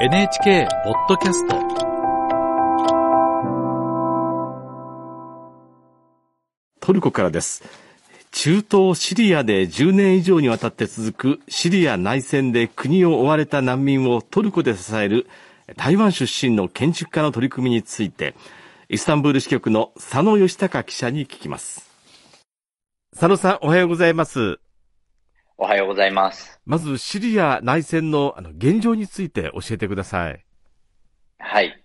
NHK ポッドキャスト。トルコからです。中東シリアで10年以上にわたって続くシリア内戦で国を追われた難民をトルコで支える台湾出身の建築家の取り組みについてイスタンブール支局の佐野義孝記者に聞きます。佐野さんおはようございますおはようございます。まずシリア内戦のあの現状について教えてくださいはい。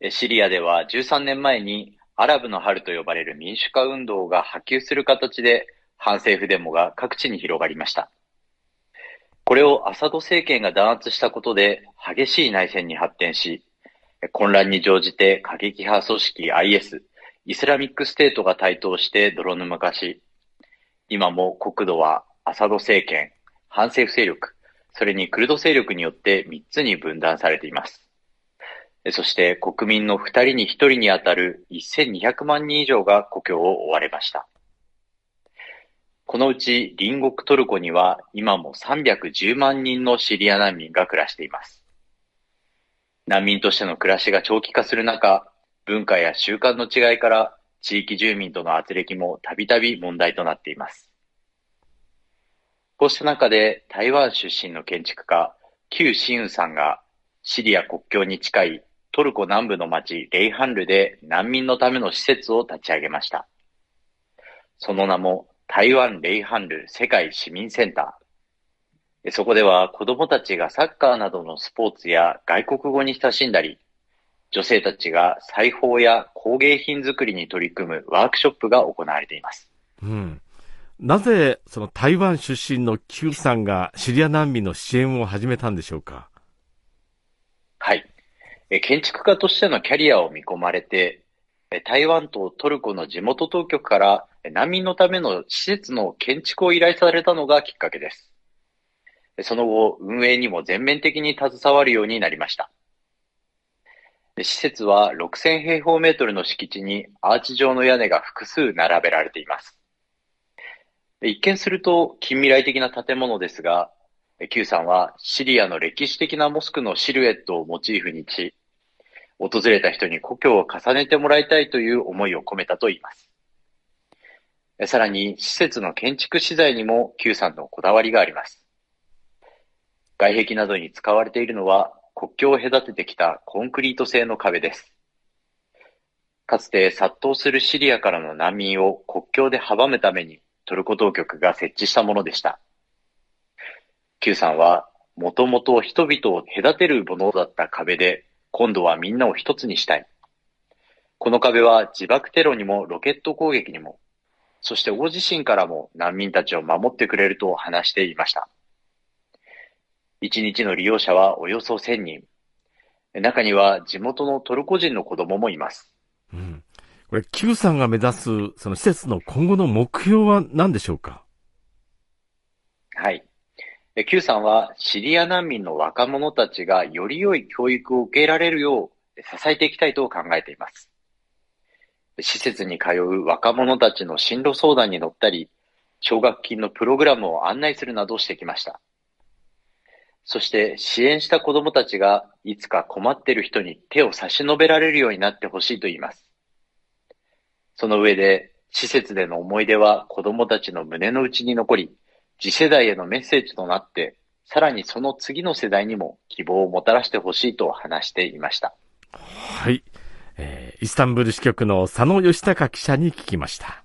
えシリアでは13年前にアラブの春と呼ばれる民主化運動が波及する形で反政府デモが各地に広がりました。これをアサド政権が弾圧したことで激しい内戦に発展し、混乱に乗じて過激派組織 IS、イスラミックステートが台頭して泥沼化し、今も国土はアサド政権、反政府勢力、それにクルド勢力によって3つに分断されています。そして国民の2人に1人にあたる1200万人以上が故郷を追われました。このうち隣国トルコには今も310万人のシリア難民が暮らしています。難民としての暮らしが長期化する中、文化や習慣の違いから地域住民との圧力もたびたび問題となっています。こうした中で台湾出身の建築家、旧シウさんがシリア国境に近いトルコ南部の町レイハンルで難民のための施設を立ち上げました。その名も台湾レイハンル世界市民センター。そこでは子供たちがサッカーなどのスポーツや外国語に親しんだり、女性たちが裁縫や工芸品作りに取り組むワークショップが行われています。うんなぜその台湾出身の Q さんがシリア難民の支援を始めたんでしょうか？はい。建築家としてのキャリアを見込まれて、台湾とトルコの地元当局から難民のための施設の建築を依頼されたのがきっかけです。その後、運営にも全面的に携わるようになりました。施設は6000平方メートルの敷地にアーチ状の屋根が複数並べられています。一見すると近未来的な建物ですが、Q さんはシリアの歴史的なモスクのシルエットをモチーフにし、訪れた人に故郷を重ねてもらいたいという思いを込めたといいます。さらに、施設の建築資材にも Q さんのこだわりがあります。外壁などに使われているのは、国境を隔ててきたコンクリート製の壁です。かつて殺到するシリアからの難民を国境で阻むためにトルコ当局が設置したものでした。Q さんは、もともと人々を隔てるものだった壁で、今度はみんなを一つにしたい。この壁は自爆テロにもロケット攻撃にも、そして大地震からも難民たちを守ってくれると話していました。一日の利用者はおよそ1000人。中には地元のトルコ人の子供もいます。これ Q さんが目指すその施設の今後の目標は何でしょうか？はい。Q さんはシリア難民の若者たちがより良い教育を受けられるよう支えていきたいと考えています。施設に通う若者たちの進路相談に乗ったり、奨学金のプログラムを案内するなどしてきました。そして支援した子供たちがいつか困っている人に手を差し伸べられるようになってほしいと言います。その上で、施設での思い出は子供たちの胸の内に残り、次世代へのメッセージとなって、さらにその次の世代にも希望をもたらしてほしいと話していました。はい。えーイスタンブール支局の佐野義孝記者に聞きました。